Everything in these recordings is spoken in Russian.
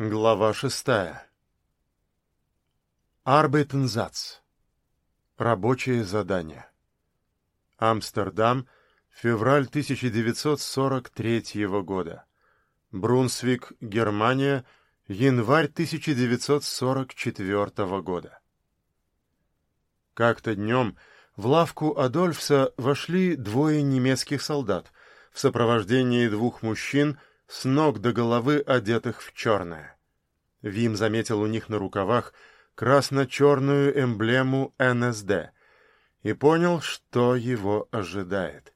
Глава шестая. Arbeitensatz. Рабочее задание. Амстердам, февраль 1943 года. Брунсвик, Германия, январь 1944 года. Как-то днем в лавку Адольфса вошли двое немецких солдат в сопровождении двух мужчин с ног до головы одетых в черное. Вим заметил у них на рукавах красно-черную эмблему НСД и понял, что его ожидает.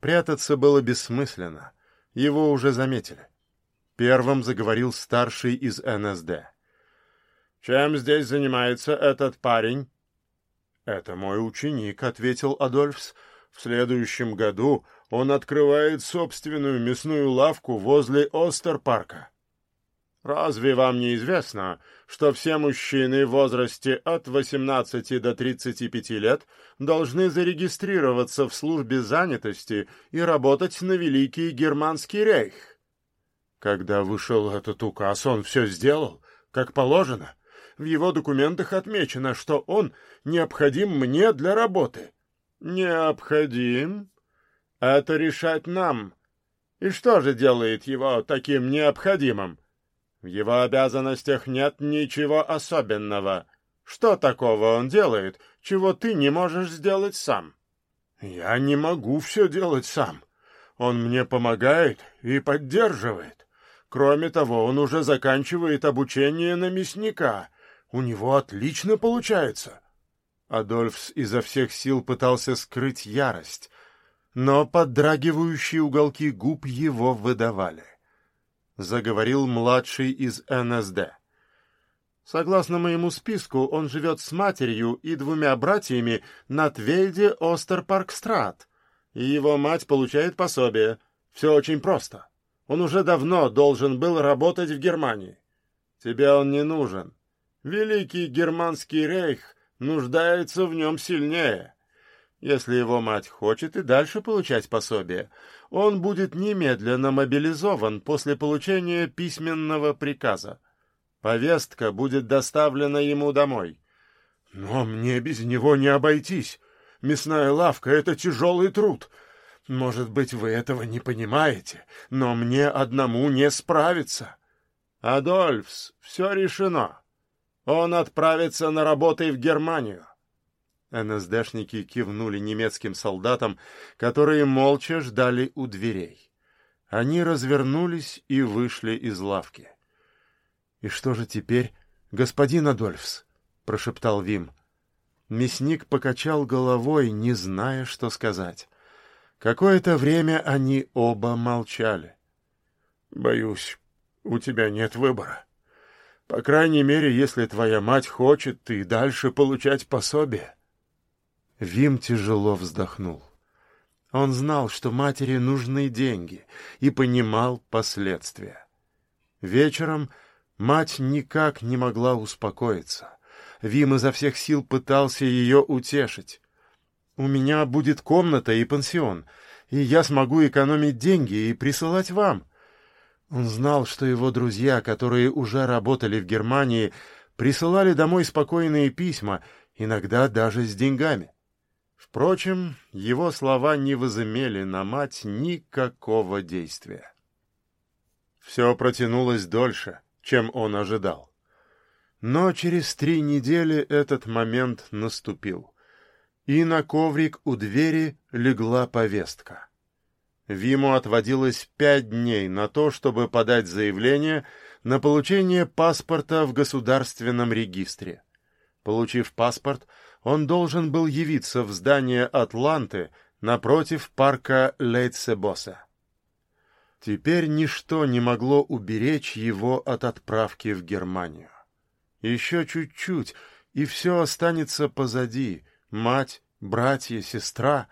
Прятаться было бессмысленно, его уже заметили. Первым заговорил старший из НСД. «Чем здесь занимается этот парень?» «Это мой ученик», — ответил Адольфс. «В следующем году он открывает собственную мясную лавку возле Остерпарка. Разве вам не известно, что все мужчины в возрасте от 18 до 35 лет должны зарегистрироваться в службе занятости и работать на Великий Германский рейх? Когда вышел этот указ, он все сделал, как положено. В его документах отмечено, что он необходим мне для работы. Необходим? Это решать нам. И что же делает его таким необходимым? В его обязанностях нет ничего особенного. Что такого он делает, чего ты не можешь сделать сам? Я не могу все делать сам. Он мне помогает и поддерживает. Кроме того, он уже заканчивает обучение на мясника. У него отлично получается. Адольфс изо всех сил пытался скрыть ярость, но поддрагивающие уголки губ его выдавали. Заговорил младший из НСД. Согласно моему списку, он живет с матерью и двумя братьями на Твейде Остерпаркстрат, и его мать получает пособие. Все очень просто. Он уже давно должен был работать в Германии. Тебе он не нужен. Великий германский рейх нуждается в нем сильнее. Если его мать хочет и дальше получать пособие, он будет немедленно мобилизован после получения письменного приказа. Повестка будет доставлена ему домой. Но мне без него не обойтись. Мясная лавка — это тяжелый труд. Может быть, вы этого не понимаете, но мне одному не справиться. Адольфс, все решено. Он отправится на работы в Германию. НСДшники кивнули немецким солдатам, которые молча ждали у дверей. Они развернулись и вышли из лавки. — И что же теперь, господин Адольфс? — прошептал Вим. Мясник покачал головой, не зная, что сказать. Какое-то время они оба молчали. — Боюсь, у тебя нет выбора. По крайней мере, если твоя мать хочет, ты дальше получать пособие. — Вим тяжело вздохнул. Он знал, что матери нужны деньги, и понимал последствия. Вечером мать никак не могла успокоиться. Вим изо всех сил пытался ее утешить. «У меня будет комната и пансион, и я смогу экономить деньги и присылать вам». Он знал, что его друзья, которые уже работали в Германии, присылали домой спокойные письма, иногда даже с деньгами. Впрочем, его слова не возымели на мать никакого действия. Все протянулось дольше, чем он ожидал. Но через три недели этот момент наступил, и на коврик у двери легла повестка. Виму отводилось пять дней на то, чтобы подать заявление на получение паспорта в государственном регистре. Получив паспорт, он должен был явиться в здание Атланты напротив парка Лейтсебоса. Теперь ничто не могло уберечь его от отправки в Германию. Еще чуть-чуть, и все останется позади. Мать, братья, сестра,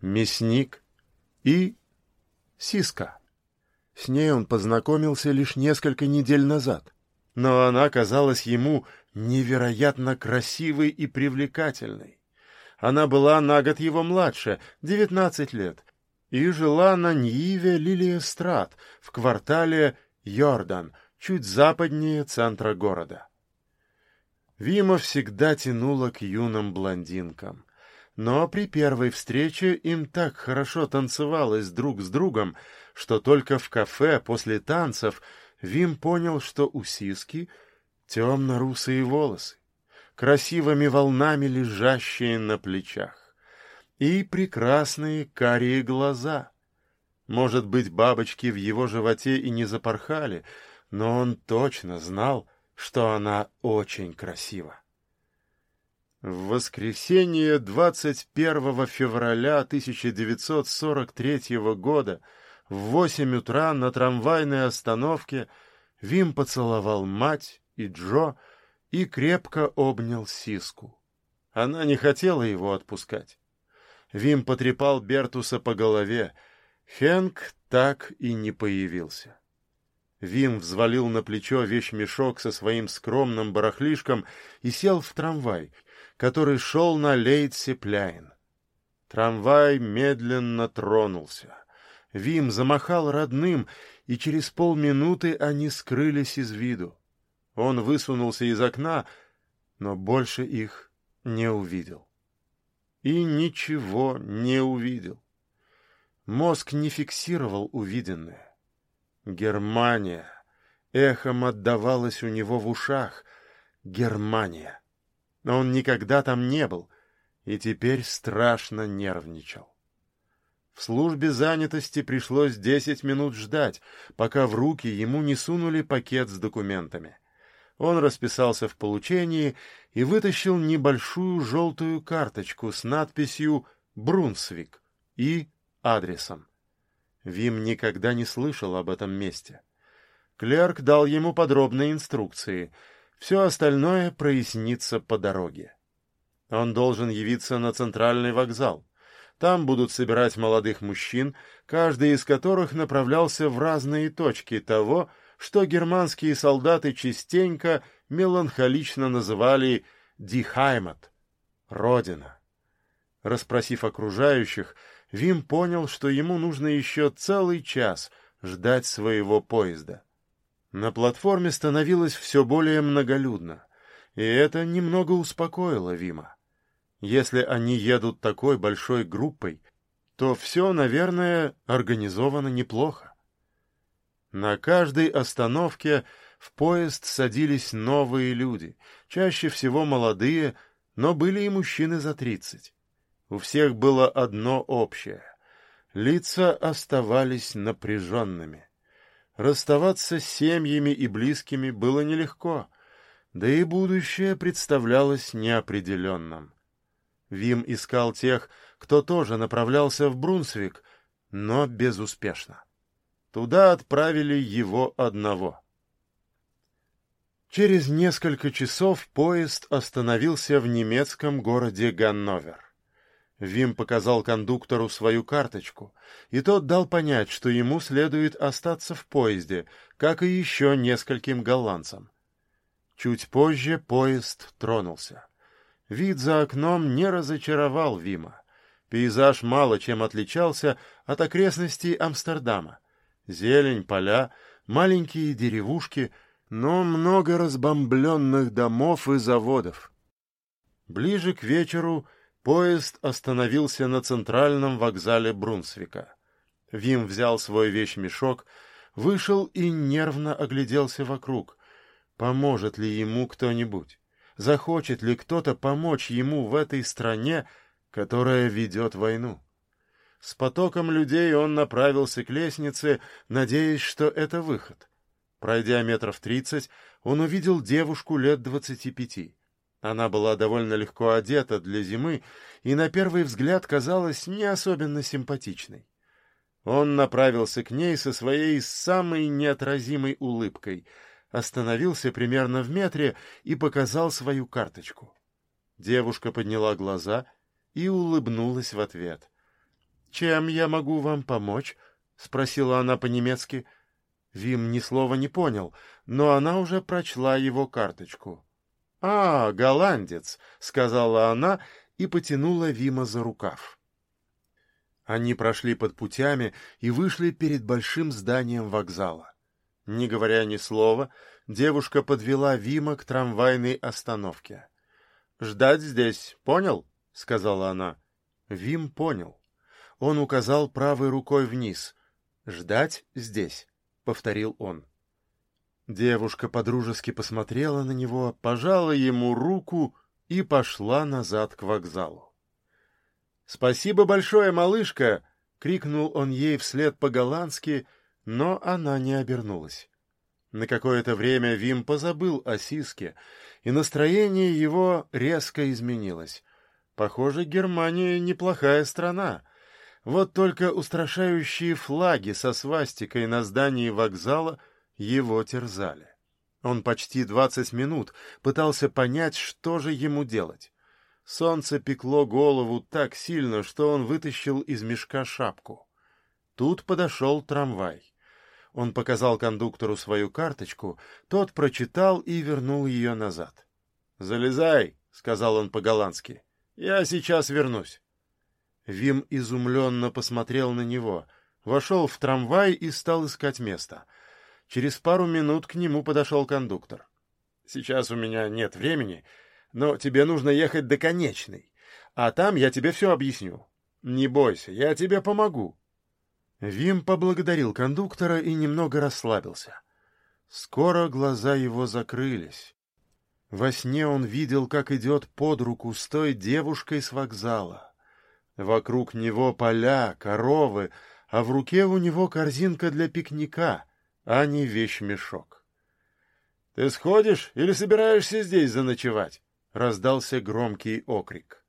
мясник и Сиска. С ней он познакомился лишь несколько недель назад, но она казалась ему невероятно красивой и привлекательной. Она была на год его младше, девятнадцать лет, и жила на Ньиве Лилиестрат в квартале Йордан, чуть западнее центра города. Вима всегда тянула к юным блондинкам. Но при первой встрече им так хорошо танцевалось друг с другом, что только в кафе после танцев Вим понял, что у Сиски темно-русые волосы, красивыми волнами лежащие на плечах, и прекрасные карие глаза. Может быть, бабочки в его животе и не запорхали, но он точно знал, что она очень красива. В воскресенье 21 февраля 1943 года в восемь утра на трамвайной остановке Вим поцеловал мать и Джо и крепко обнял Сиску. Она не хотела его отпускать. Вим потрепал Бертуса по голове. Хенк так и не появился. Вим взвалил на плечо вещмешок со своим скромным барахлишком и сел в трамвай, который шел на Лейтсепляйн. Трамвай медленно тронулся. Вим замахал родным, и через полминуты они скрылись из виду. Он высунулся из окна, но больше их не увидел. И ничего не увидел. Мозг не фиксировал увиденное. Германия. Эхом отдавалось у него в ушах. Германия. Но он никогда там не был и теперь страшно нервничал. В службе занятости пришлось десять минут ждать, пока в руки ему не сунули пакет с документами. Он расписался в получении и вытащил небольшую желтую карточку с надписью «Брунсвик» и адресом. Вим никогда не слышал об этом месте. Клерк дал ему подробные инструкции. Все остальное прояснится по дороге. Он должен явиться на центральный вокзал. Там будут собирать молодых мужчин, каждый из которых направлялся в разные точки того, что германские солдаты частенько меланхолично называли «дихаймат» — «родина». Распросив окружающих, Вим понял, что ему нужно еще целый час ждать своего поезда. На платформе становилось все более многолюдно, и это немного успокоило Вима. Если они едут такой большой группой, то все, наверное, организовано неплохо. На каждой остановке в поезд садились новые люди, чаще всего молодые, но были и мужчины за тридцать. У всех было одно общее. Лица оставались напряженными. Расставаться с семьями и близкими было нелегко, да и будущее представлялось неопределенным. Вим искал тех, кто тоже направлялся в Брунсвик, но безуспешно. Туда отправили его одного. Через несколько часов поезд остановился в немецком городе Ганновер. Вим показал кондуктору свою карточку, и тот дал понять, что ему следует остаться в поезде, как и еще нескольким голландцам. Чуть позже поезд тронулся. Вид за окном не разочаровал Вима. Пейзаж мало чем отличался от окрестностей Амстердама. Зелень, поля, маленькие деревушки, но много разбомбленных домов и заводов. Ближе к вечеру — Поезд остановился на центральном вокзале Брунсвика. Вим взял свой вещмешок, вышел и нервно огляделся вокруг. Поможет ли ему кто-нибудь? Захочет ли кто-то помочь ему в этой стране, которая ведет войну? С потоком людей он направился к лестнице, надеясь, что это выход. Пройдя метров тридцать, он увидел девушку лет двадцати пяти. Она была довольно легко одета для зимы и на первый взгляд казалась не особенно симпатичной. Он направился к ней со своей самой неотразимой улыбкой, остановился примерно в метре и показал свою карточку. Девушка подняла глаза и улыбнулась в ответ. «Чем я могу вам помочь?» — спросила она по-немецки. Вим ни слова не понял, но она уже прочла его карточку. «А, голландец», — сказала она и потянула Вима за рукав. Они прошли под путями и вышли перед большим зданием вокзала. Не говоря ни слова, девушка подвела Вима к трамвайной остановке. «Ждать здесь, понял?» — сказала она. Вим понял. Он указал правой рукой вниз. «Ждать здесь», — повторил он. Девушка подружески посмотрела на него, пожала ему руку и пошла назад к вокзалу. «Спасибо большое, малышка!» — крикнул он ей вслед по-голландски, но она не обернулась. На какое-то время Вим позабыл о Сиске, и настроение его резко изменилось. Похоже, Германия неплохая страна. Вот только устрашающие флаги со свастикой на здании вокзала его терзали. Он почти двадцать минут пытался понять, что же ему делать. Солнце пекло голову так сильно, что он вытащил из мешка шапку. Тут подошел трамвай. Он показал кондуктору свою карточку, тот прочитал и вернул ее назад. «Залезай», — сказал он по-голландски. «Я сейчас вернусь». Вим изумленно посмотрел на него, вошел в трамвай и стал искать место. Через пару минут к нему подошел кондуктор. «Сейчас у меня нет времени, но тебе нужно ехать до конечной, а там я тебе все объясню. Не бойся, я тебе помогу». Вим поблагодарил кондуктора и немного расслабился. Скоро глаза его закрылись. Во сне он видел, как идет под руку с той девушкой с вокзала. Вокруг него поля, коровы, а в руке у него корзинка для пикника, а не вещмешок. — Ты сходишь или собираешься здесь заночевать? — раздался громкий окрик.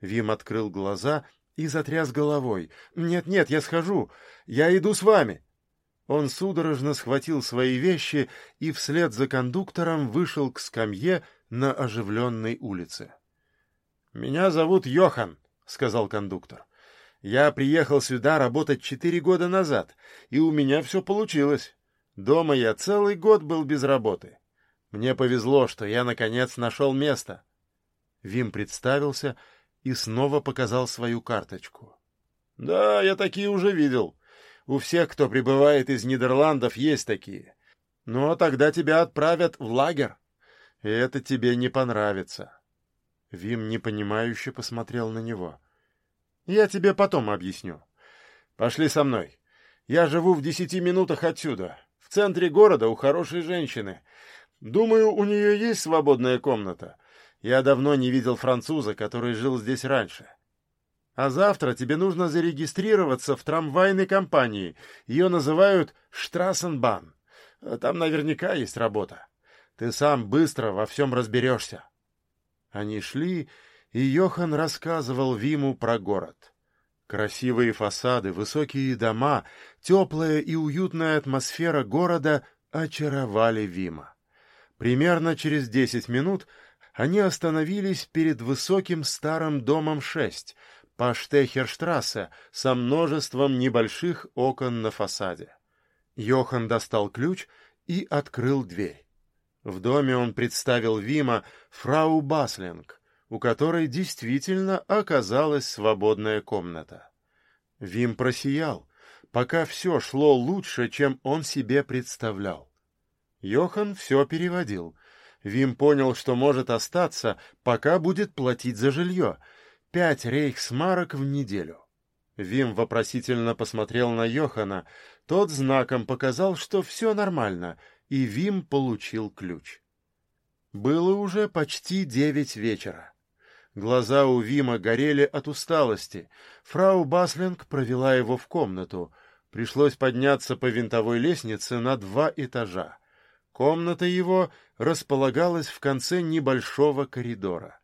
Вим открыл глаза и затряс головой. «Нет-нет, я схожу. Я иду с вами». Он судорожно схватил свои вещи и вслед за кондуктором вышел к скамье на оживленной улице. «Меня зовут Йохан», — сказал кондуктор. «Я приехал сюда работать четыре года назад, и у меня все получилось. Дома я целый год был без работы. Мне повезло, что я, наконец, нашел место». Вим представился и снова показал свою карточку. «Да, я такие уже видел. У всех, кто прибывает из Нидерландов, есть такие. Но тогда тебя отправят в лагерь. Это тебе не понравится». Вим непонимающе посмотрел на него. «Я тебе потом объясню. Пошли со мной. Я живу в десяти минутах отсюда, в центре города у хорошей женщины. Думаю, у нее есть свободная комната. Я давно не видел француза, который жил здесь раньше. А завтра тебе нужно зарегистрироваться в трамвайной компании. Ее называют Штрассенбан. Там наверняка есть работа. Ты сам быстро во всем разберешься. Они шли, и Йохан рассказывал Виму про город. Красивые фасады, высокие дома, теплая и уютная атмосфера города очаровали Вима. Примерно через десять минут они остановились перед высоким старым домом 6 по Штехерштрассе со множеством небольших окон на фасаде. Йохан достал ключ и открыл дверь. В доме он представил Вима фрау Баслинг, у которой действительно оказалась свободная комната. Вим просиял, пока все шло лучше, чем он себе представлял. Йохан все переводил, Вим понял, что может остаться, пока будет платить за жилье. Пять рейхсмарок в неделю. Вим вопросительно посмотрел на Йохана. Тот знаком показал, что все нормально, и Вим получил ключ. Было уже почти девять вечера. Глаза у Вима горели от усталости. Фрау Баслинг провела его в комнату. Пришлось подняться по винтовой лестнице на два этажа. Комната его располагалась в конце небольшого коридора.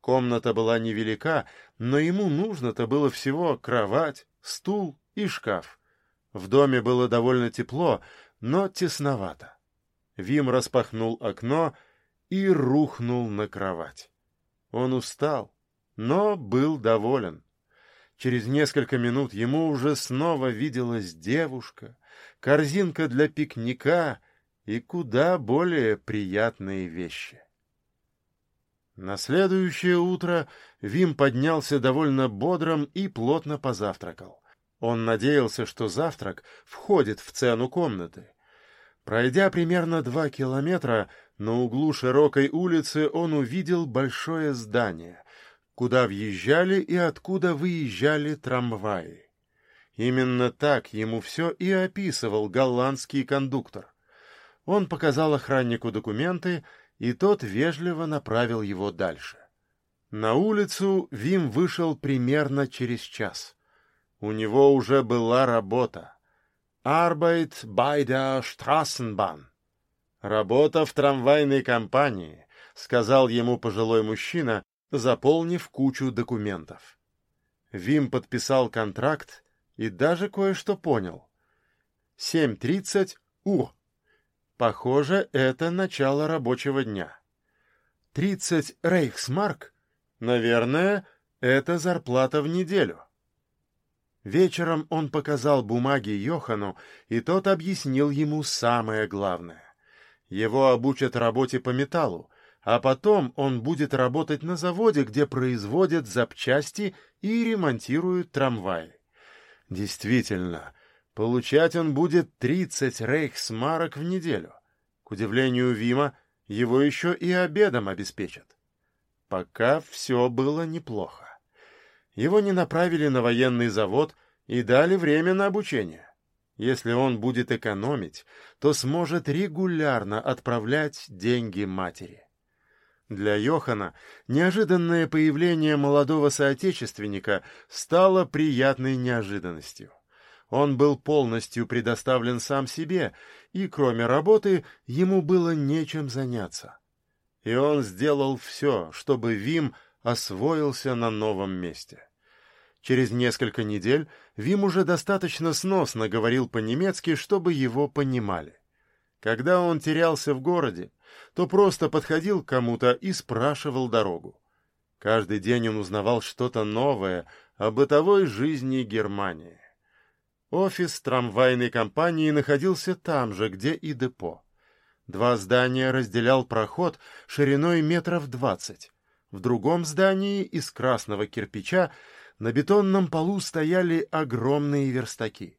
Комната была невелика, но ему нужно-то было всего кровать, стул и шкаф. В доме было довольно тепло, но тесновато. Вим распахнул окно и рухнул на кровать. Он устал, но был доволен. Через несколько минут ему уже снова виделась девушка, корзинка для пикника — и куда более приятные вещи. На следующее утро Вим поднялся довольно бодрым и плотно позавтракал. Он надеялся, что завтрак входит в цену комнаты. Пройдя примерно два километра, на углу широкой улицы он увидел большое здание, куда въезжали и откуда выезжали трамваи. Именно так ему все и описывал голландский кондуктор. Он показал охраннику документы, и тот вежливо направил его дальше. На улицу Вим вышел примерно через час. У него уже была работа. Arbeit bei der Straßenbahn. Работа в трамвайной компании, сказал ему пожилой мужчина, заполнив кучу документов. Вим подписал контракт и даже кое-что понял. 7.30 У. Похоже, это начало рабочего дня. 30 рейхсмарк? Наверное, это зарплата в неделю. Вечером он показал бумаги Йохану, и тот объяснил ему самое главное. Его обучат работе по металлу, а потом он будет работать на заводе, где производят запчасти и ремонтируют трамваи. Действительно, получать он будет 30 рейхсмарок в неделю. К удивлению Вима, его еще и обедом обеспечат. Пока все было неплохо. Его не направили на военный завод и дали время на обучение. Если он будет экономить, то сможет регулярно отправлять деньги матери. Для Йохана неожиданное появление молодого соотечественника стало приятной неожиданностью. Он был полностью предоставлен сам себе, и кроме работы ему было нечем заняться. И он сделал все, чтобы Вим освоился на новом месте. Через несколько недель Вим уже достаточно сносно говорил по-немецки, чтобы его понимали. Когда он терялся в городе, то просто подходил к кому-то и спрашивал дорогу. Каждый день он узнавал что-то новое о бытовой жизни Германии. Офис трамвайной компании находился там же, где и депо. Два здания разделял проход шириной метров двадцать. В другом здании из красного кирпича на бетонном полу стояли огромные верстаки.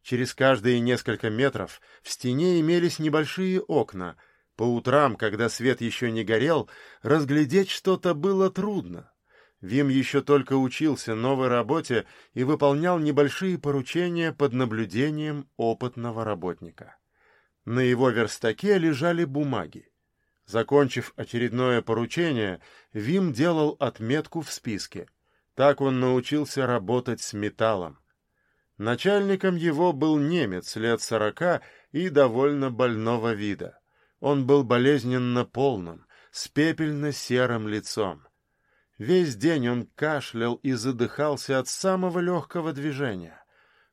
Через каждые несколько метров в стене имелись небольшие окна. По утрам, когда свет еще не горел, разглядеть что-то было трудно. Вим еще только учился новой работе и выполнял небольшие поручения под наблюдением опытного работника. На его верстаке лежали бумаги. Закончив очередное поручение, Вим делал отметку в списке — так он научился работать с металлом. Начальником его был немец лет сорока и довольно больного вида. Он был болезненно полным, с пепельно-серым лицом. Весь день он кашлял и задыхался от самого легкого движения.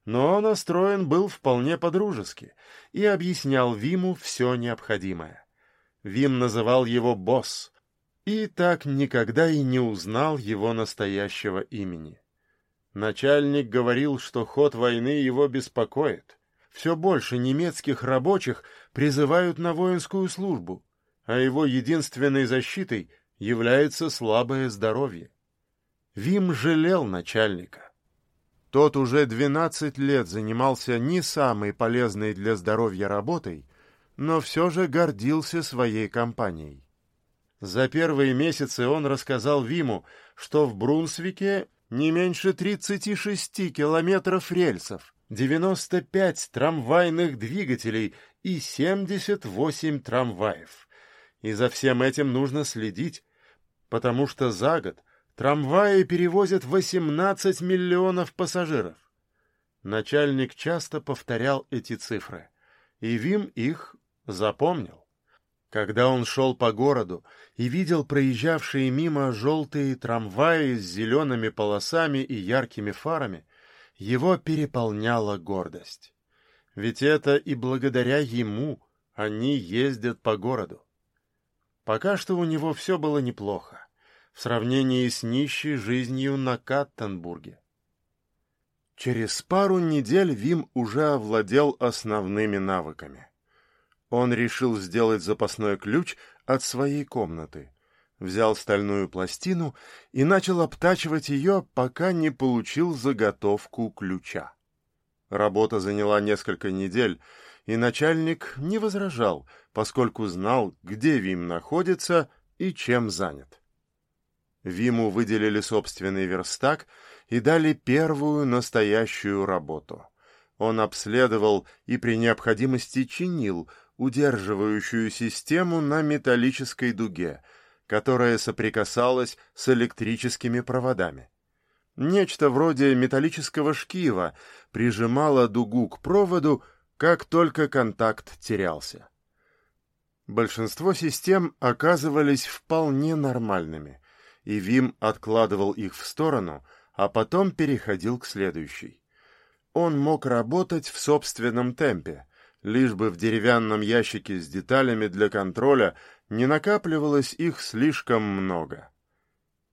Но настроен был вполне по-дружески и объяснял Виму все необходимое. Вим называл его «босс», и так никогда и не узнал его настоящего имени. Начальник говорил, что ход войны его беспокоит. Все больше немецких рабочих призывают на воинскую службу, а его единственной защитой является слабое здоровье. Вим жалел начальника. Тот уже двенадцать лет занимался не самой полезной для здоровья работой, но все же гордился своей компанией. За первые месяцы он рассказал Виму, что в Брунсвике не меньше 36 километров рельсов, 95 трамвайных двигателей и 78 трамваев. И за всем этим нужно следить, потому что за год трамваи перевозят 18 миллионов пассажиров. Начальник часто повторял эти цифры, и Вим их запомнил. Когда он шел по городу и видел проезжавшие мимо желтые трамваи с зелеными полосами и яркими фарами, его переполняла гордость. Ведь это и благодаря ему они ездят по городу. Пока что у него все было неплохо, в сравнении с нищей жизнью на Каттенбурге. Через пару недель Вим уже овладел основными навыками. Он решил сделать запасной ключ от своей комнаты, взял стальную пластину и начал обтачивать ее, пока не получил заготовку ключа. Работа заняла несколько недель, и начальник не возражал, поскольку знал, где Вим находится и чем занят. Виму выделили собственный верстак и дали первую настоящую работу. Он обследовал и при необходимости чинил удерживающую систему на металлической дуге, которая соприкасалась с электрическими проводами. Нечто вроде металлического шкива прижимало дугу к проводу, как только контакт терялся. Большинство систем оказывались вполне нормальными, и Вим откладывал их в сторону, а потом переходил к следующей. Он мог работать в собственном темпе, лишь бы в деревянном ящике с деталями для контроля не накапливалось их слишком много.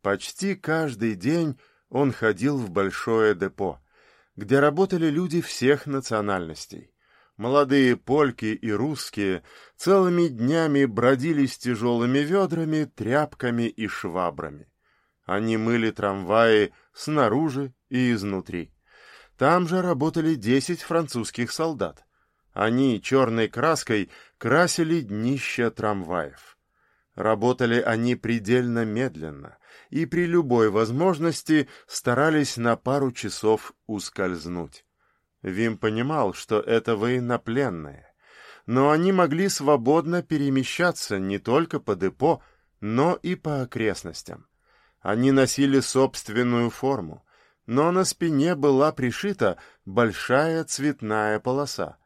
Почти каждый день он ходил в большое депо, где работали люди всех национальностей. Молодые польки и русские целыми днями бродили с тяжелыми ведрами, тряпками и швабрами. Они мыли трамваи снаружи и изнутри. Там же работали десять французских солдат. Они черной краской красили днища трамваев. Работали они предельно медленно и при любой возможности старались на пару часов ускользнуть. Вим понимал, что это военнопленные, но они могли свободно перемещаться не только по депо, но и по окрестностям. Они носили собственную форму, но на спине была пришита большая цветная полоса.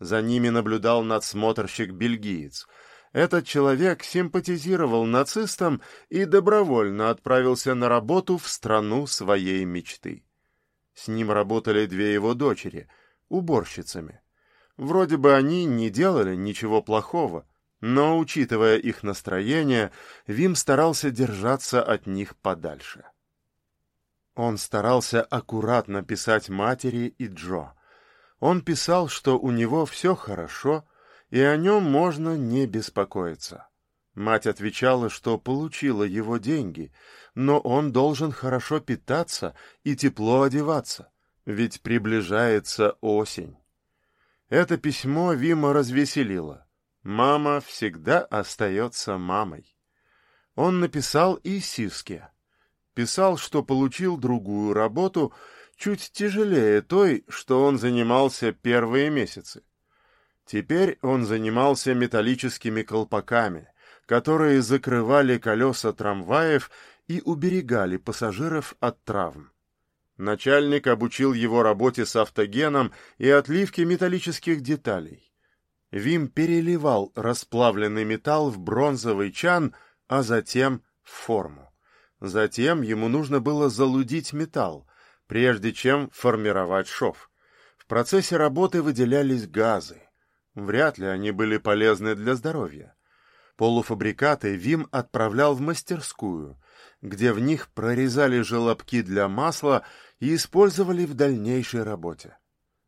За ними наблюдал надсмотрщик-бельгиец. Этот человек симпатизировал нацистам и добровольно отправился на работу в страну своей мечты. С ним работали две его дочери, уборщицами. Вроде бы они не делали ничего плохого, но, учитывая их настроение, Вим старался держаться от них подальше. Он старался аккуратно писать матери и Джо. Он писал, что у него все хорошо, и о нем можно не беспокоиться. Мать отвечала, что получила его деньги, но он должен хорошо питаться и тепло одеваться, ведь приближается осень. Это письмо Вима развеселило. Мама всегда остается мамой. Он написал и Сиске. Писал, что получил другую работу, чуть тяжелее той, что он занимался первые месяцы. Теперь он занимался металлическими колпаками, которые закрывали колеса трамваев и уберегали пассажиров от травм. Начальник обучил его работе с автогеном и отливке металлических деталей. Вим переливал расплавленный металл в бронзовый чан, а затем в форму. Затем ему нужно было залудить металл, прежде чем формировать шов. В процессе работы выделялись газы. Вряд ли они были полезны для здоровья. Полуфабрикаты Вим отправлял в мастерскую, где в них прорезали желобки для масла и использовали в дальнейшей работе.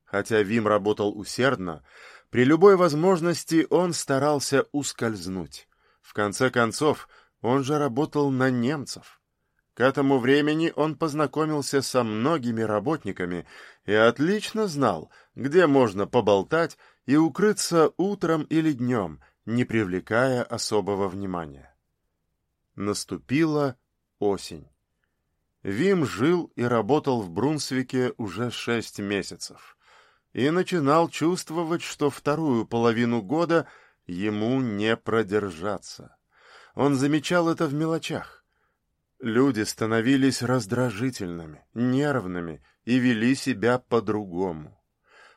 Хотя Вим работал усердно, при любой возможности он старался ускользнуть. В конце концов, он же работал на немцев. К этому времени он познакомился со многими работниками и отлично знал, где можно поболтать и укрыться утром или днем, не привлекая особого внимания. Наступила осень. Вим жил и работал в Брунсвике уже шесть месяцев и начинал чувствовать, что вторую половину года ему не продержаться. Он замечал это в мелочах. Люди становились раздражительными, нервными и вели себя по-другому.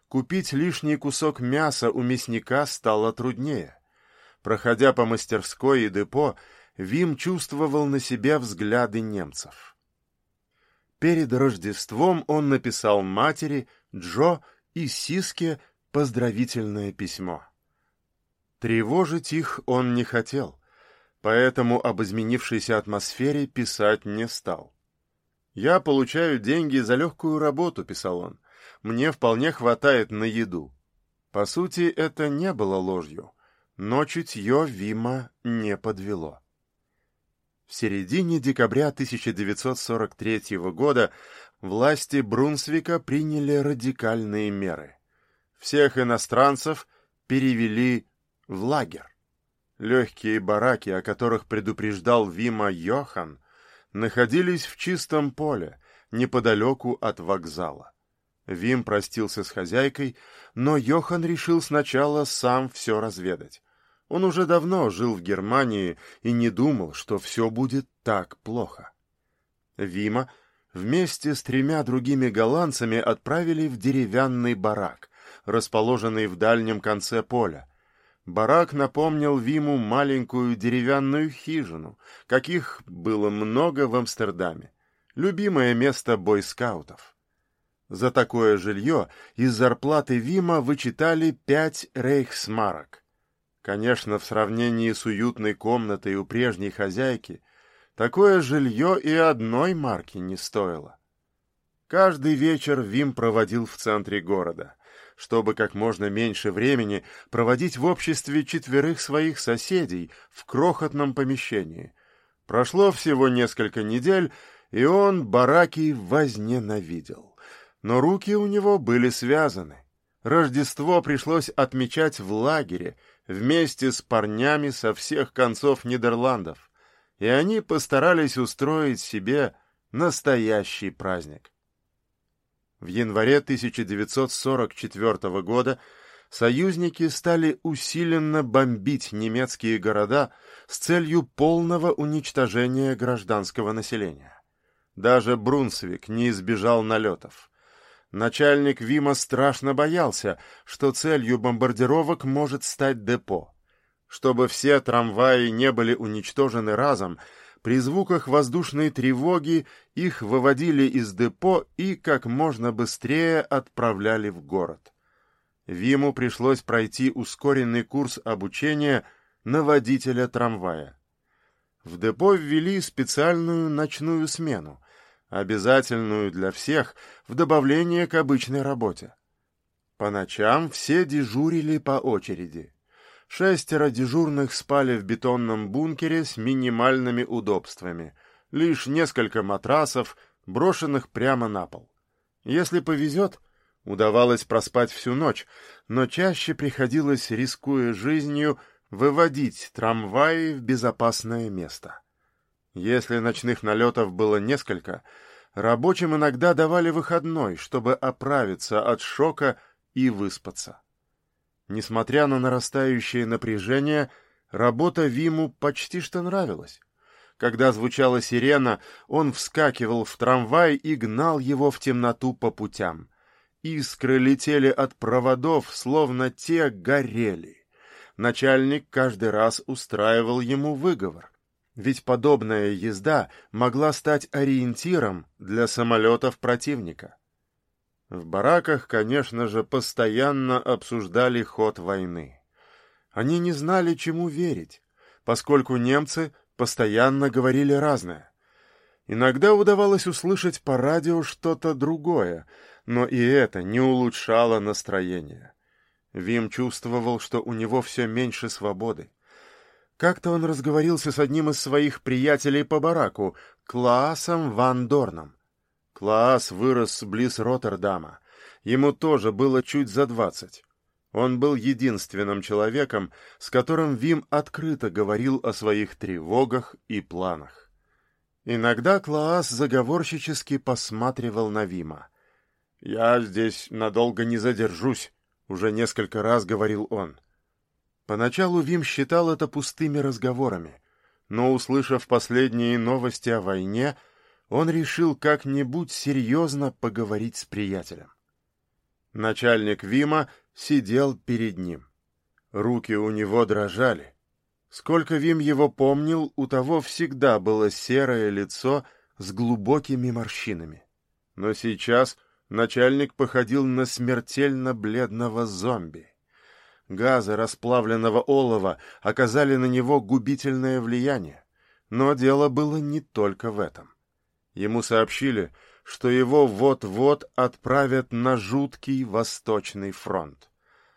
Купить лишний кусок мяса у мясника стало труднее. Проходя по мастерской и депо, Вим чувствовал на себе взгляды немцев. Перед Рождеством он написал матери, Джо и Сиске поздравительное письмо. Тревожить их он не хотел — поэтому об изменившейся атмосфере писать не стал. «Я получаю деньги за легкую работу», — писал он. «Мне вполне хватает на еду». По сути, это не было ложью, но чутье Вима не подвело. В середине декабря 1943 года власти Брунсвика приняли радикальные меры. Всех иностранцев, перевели в лагерь. Легкие бараки, о которых предупреждал Вима Йохан, находились в чистом поле, неподалеку от вокзала. Вим простился с хозяйкой, но Йохан решил сначала сам все разведать. Он уже давно жил в Германии и не думал, что все будет так плохо. Вима вместе с тремя другими голландцами отправили в деревянный барак, расположенный в дальнем конце поля. Барак напомнил Виму маленькую деревянную хижину, каких было много в Амстердаме. Любимое место бойскаутов. За такое жилье из зарплаты Вима вычитали пять рейхсмарок. Конечно, в сравнении с уютной комнатой у прежней хозяйки, такое жилье и одной марки не стоило. Каждый вечер Вим проводил в центре города, чтобы как можно меньше времени проводить в обществе четверых своих соседей в крохотном помещении. Прошло всего несколько недель, и он бараки возненавидел но руки у него были связаны. Рождество пришлось отмечать в лагере вместе с парнями со всех концов Нидерландов, и они постарались устроить себе настоящий праздник. В январе 1944 года союзники стали усиленно бомбить немецкие города с целью полного уничтожения гражданского населения. Даже Брунсвик не избежал налетов. Начальник Вима страшно боялся, что целью бомбардировок может стать депо. Чтобы все трамваи не были уничтожены разом, при звуках воздушной тревоги их выводили из депо и как можно быстрее отправляли в город. Виму пришлось пройти ускоренный курс обучения на водителя трамвая. В депо ввели специальную ночную смену, обязательную для всех в добавление к обычной работе. По ночам все дежурили по очереди. Шестеро дежурных спали в бетонном бункере с минимальными удобствами, лишь несколько матрасов, брошенных прямо на пол. Если повезет, удавалось проспать всю ночь, но чаще приходилось, рискуя жизнью, выводить трамваи в безопасное место. Если ночных налетов было несколько, рабочим иногда давали выходной, чтобы оправиться от шока и выспаться. Несмотря на нарастающее напряжение, работа Виму почти что нравилась. Когда звучала сирена, он вскакивал в трамвай и гнал его в темноту по путям. Искры летели от проводов, словно те горели. Начальник каждый раз устраивал ему выговор. Ведь подобная езда могла стать ориентиром для самолетов противника. В бараках, конечно же, постоянно обсуждали ход войны. Они не знали, чему верить, поскольку немцы постоянно говорили разное. Иногда удавалось услышать по радио что-то другое, но и это не улучшало настроение. Вим чувствовал, что у него все меньше свободы. Как-то он разговорился с одним из своих приятелей по бараку, Клаасом Ван Дорном. Клаас вырос близ Роттердама. Ему тоже было чуть за двадцать. Он был единственным человеком, с которым Вим открыто говорил о своих тревогах и планах. Иногда Клаас заговорщически посматривал на Вима. «Я здесь надолго не задержусь», — уже несколько раз говорил он. Поначалу Вим считал это пустыми разговорами, но, услышав последние новости о войне, он решил как-нибудь серьезно поговорить с приятелем. Начальник Вима сидел перед ним. Руки у него дрожали. Сколько Вим его помнил, у того всегда было серое лицо с глубокими морщинами. Но сейчас начальник походил на смертельно бледного зомби. Газы расплавленного олова оказали на него губительное влияние. Но дело было не только в этом. Ему сообщили, что его вот-вот отправят на жуткий Восточный фронт.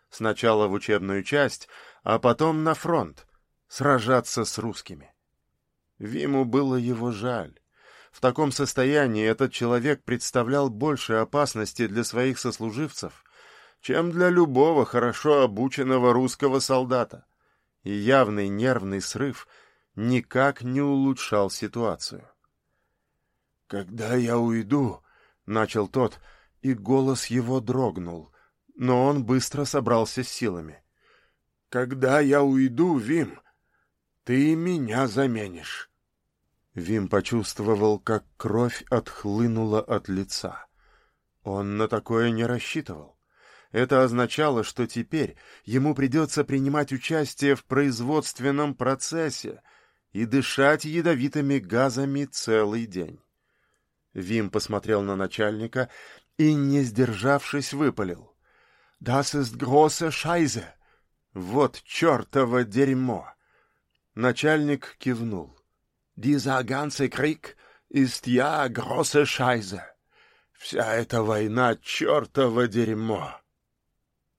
Сначала в учебную часть, а потом на фронт, сражаться с русскими. Виму было его жаль. В таком состоянии этот человек представлял больше опасности для своих сослуживцев, чем для любого хорошо обученного русского солдата. И явный нервный срыв никак не улучшал ситуацию. «Когда я уйду», — начал тот, и голос его дрогнул, но он быстро собрался с силами. «Когда я уйду, Вим, ты меня заменишь». Вим почувствовал, как кровь отхлынула от лица. Он на такое не рассчитывал. Это означало, что теперь ему придется принимать участие в производственном процессе и дышать ядовитыми газами целый день. Вим посмотрел на начальника и, не сдержавшись, выпалил. «Das ist große Scheiße!» «Вот чертово дерьмо!» Начальник кивнул. «Dieser ganze Krieg ist ja große Scheiße!» «Вся эта война — чертово дерьмо!»